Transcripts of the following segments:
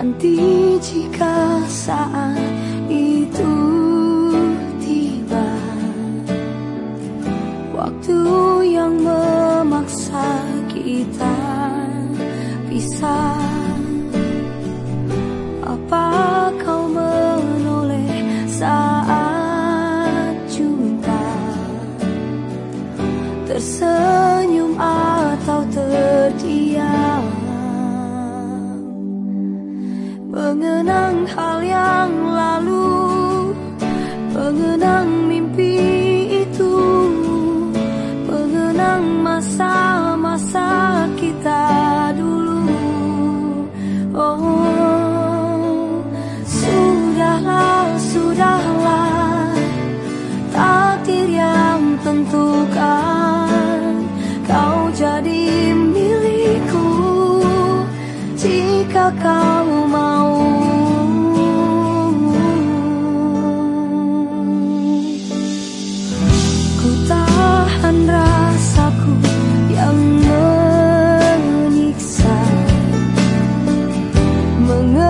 Nanti jika saat itu tiba Waktu yang memaksa kita pisah masa-masa kita dulu. Oh Sudahlah, sudahlah. Takdir yang tentukan Kau jadi milikku. Jika kau mau. Ku tahan rasa 我们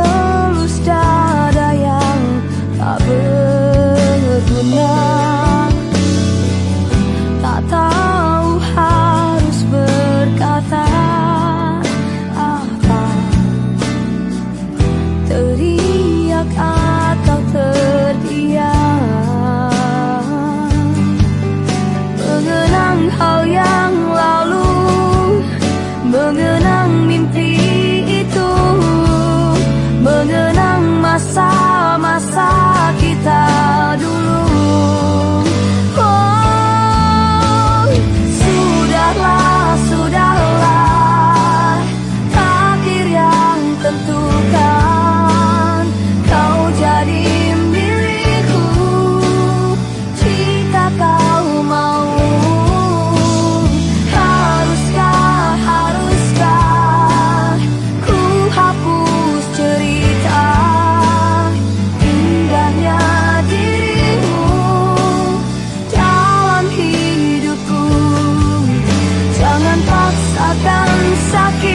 akan sakit